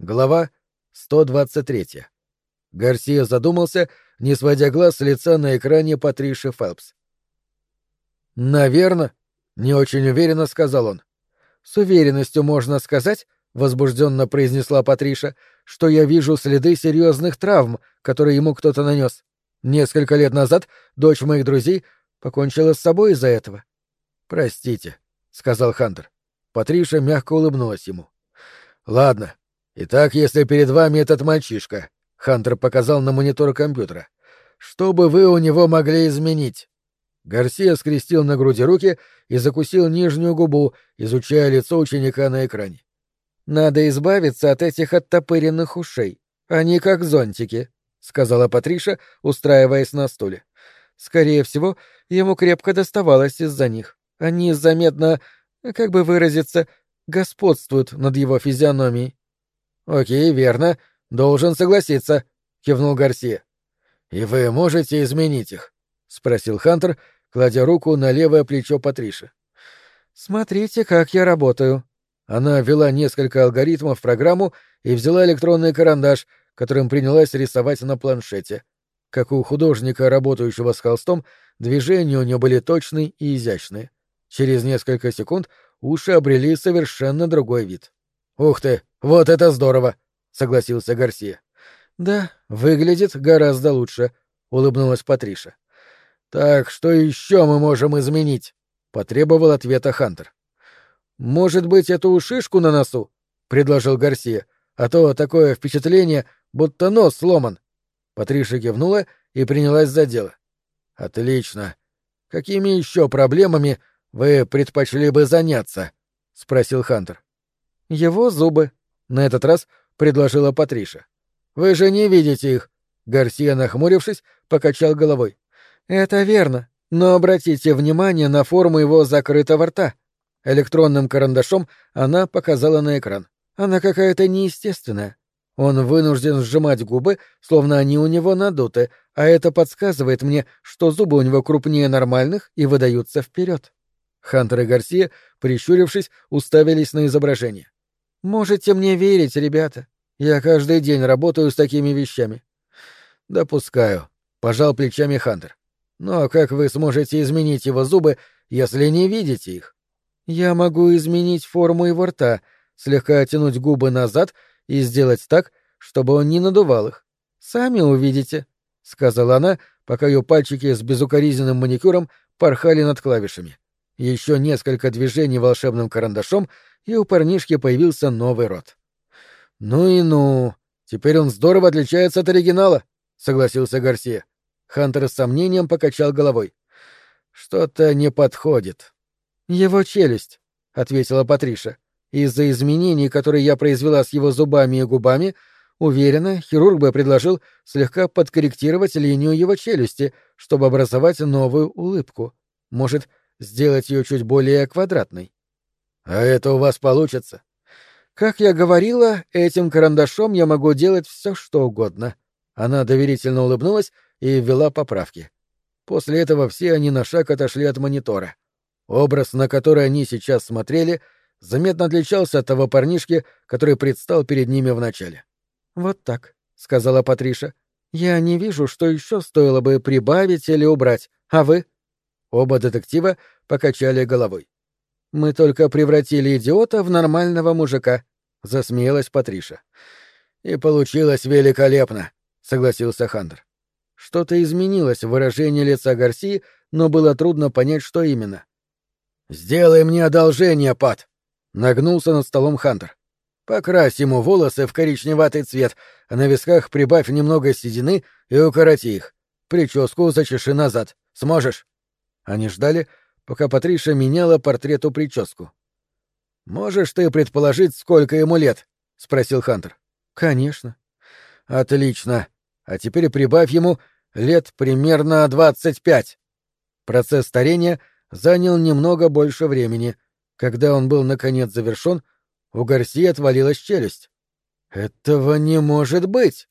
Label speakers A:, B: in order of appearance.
A: Глава 123. Гарсия задумался, не сводя глаз с лица на экране Патриши Фелпс. «Наверно», — не очень уверенно сказал он. «С уверенностью можно сказать», — возбужденно произнесла Патриша, «что я вижу следы серьезных травм, которые ему кто-то нанес. Несколько лет назад дочь моих друзей покончила с собой из-за этого». «Простите», — сказал Хантер. Патриша мягко улыбнулась ему. «Ладно, Итак, если перед вами этот мальчишка, Хантер показал на монитор компьютера, что бы вы у него могли изменить? Гарсия скрестил на груди руки и закусил нижнюю губу, изучая лицо ученика на экране. «Надо избавиться от этих оттопыренных ушей. Они как зонтики», — сказала Патриша, устраиваясь на стуле. «Скорее всего, ему крепко доставалось из-за них. Они заметно, как бы выразиться, господствуют над его физиономией. «Окей, верно. Должен согласиться», — кивнул Гарсия. «И вы можете изменить их?» — спросил Хантер, кладя руку на левое плечо Патриши. «Смотрите, как я работаю». Она ввела несколько алгоритмов в программу и взяла электронный карандаш, которым принялась рисовать на планшете. Как у художника, работающего с холстом, движения у нее были точные и изящные. Через несколько секунд уши обрели совершенно другой вид. «Ух ты! Вот это здорово!» — согласился Гарсия. «Да, выглядит гораздо лучше», — улыбнулась Патриша. «Так, что еще мы можем изменить?» — потребовал ответа Хантер. «Может быть, эту шишку на носу?» — предложил Гарсия. «А то такое впечатление, будто нос сломан». Патриша кивнула и принялась за дело. «Отлично. Какими еще проблемами вы предпочли бы заняться?» — спросил Хантер. «Его зубы», — на этот раз предложила Патриша. «Вы же не видите их!» Гарсия, нахмурившись, покачал головой. «Это верно, но обратите внимание на форму его закрытого рта». Электронным карандашом она показала на экран. Она какая-то неестественная. Он вынужден сжимать губы, словно они у него надуты, а это подсказывает мне, что зубы у него крупнее нормальных и выдаются вперед. Хантер и Гарсия, прищурившись, уставились на изображение. Можете мне верить, ребята. Я каждый день работаю с такими вещами. Допускаю, пожал плечами Хантер. Но как вы сможете изменить его зубы, если не видите их? Я могу изменить форму его рта, слегка оттянуть губы назад и сделать так, чтобы он не надувал их. Сами увидите, сказала она, пока ее пальчики с безукоризненным маникюром порхали над клавишами. Еще несколько движений волшебным карандашом, и у парнишки появился новый рот. «Ну и ну! Теперь он здорово отличается от оригинала», — согласился Гарсия. Хантер с сомнением покачал головой. «Что-то не подходит». «Его челюсть», — ответила Патриша. «Из-за изменений, которые я произвела с его зубами и губами, уверена, хирург бы предложил слегка подкорректировать линию его челюсти, чтобы образовать новую улыбку. Может, сделать ее чуть более квадратной. А это у вас получится? Как я говорила, этим карандашом я могу делать все, что угодно. Она доверительно улыбнулась и ввела поправки. После этого все они на шаг отошли от монитора. Образ, на который они сейчас смотрели, заметно отличался от того парнишки, который предстал перед ними вначале. «Вот так», — сказала Патриша. «Я не вижу, что еще стоило бы прибавить или убрать. А вы?» Оба детектива покачали головой. «Мы только превратили идиота в нормального мужика», — засмеялась Патриша. «И получилось великолепно», — согласился Хантер. Что-то изменилось в выражении лица Гарси, но было трудно понять, что именно. «Сделай мне одолжение, Пат!» — нагнулся над столом Хантер. «Покрась ему волосы в коричневатый цвет, а на висках прибавь немного седины и укороти их. Прическу зачеши назад. Сможешь?» Они ждали, пока Патриша меняла портрету прическу. «Можешь ты предположить, сколько ему лет?» — спросил Хантер. «Конечно». «Отлично. А теперь прибавь ему лет примерно двадцать пять». Процесс старения занял немного больше времени. Когда он был наконец завершен, у Гарси отвалилась челюсть. «Этого не может быть!»